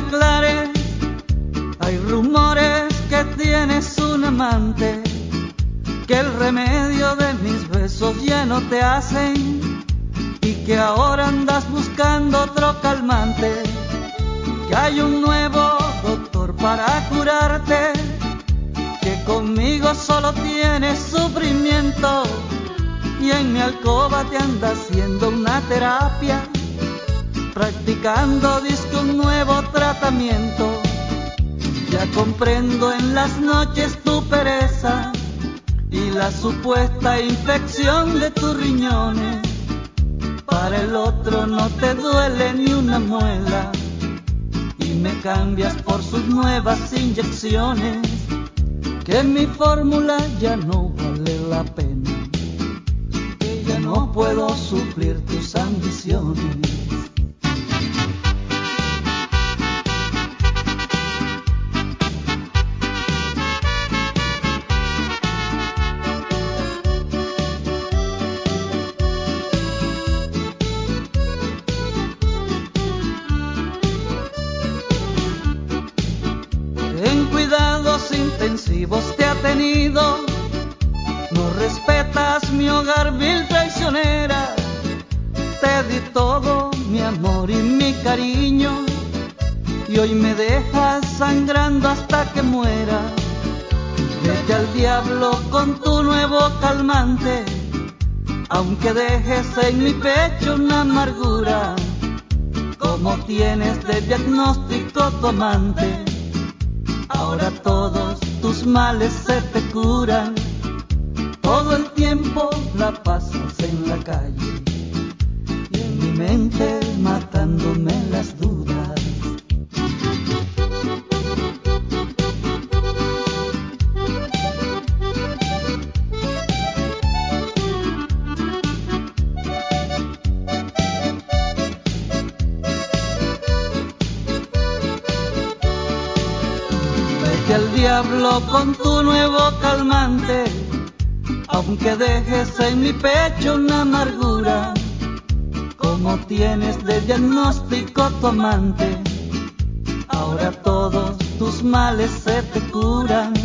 aclare, hay rumores que tienes un amante, que el remedio de mis besos ya no te hacen y que ahora andas buscando otro calmante, que hay un nuevo doctor para curarte, que conmigo solo tienes sufrimiento y en mi alcoba te anda haciendo una terapia, practicando comprendo en las noches tu pereza y la supuesta infección de tus riñones. Para el otro no te duele ni una muela y me cambias por sus nuevas inyecciones. Que mi fórmula ya no vale la pena, que ya no puedo suplir intensivos te ha tenido, no respetas mi hogar vil traicionera. Te di todo mi amor y mi cariño, y hoy me dejas sangrando hasta que muera. Vete al diablo con tu nuevo calmante, aunque dejes en mi pecho una amargura. Como tienes de diagnóstico tu amante, ahora todos tus males se te curan. Todo el tiempo la pasas en la calle diablo con tu nuevo calmante, aunque dejes en mi pecho una amargura. Como tienes de diagnóstico tu amante, ahora todos tus males se te curan.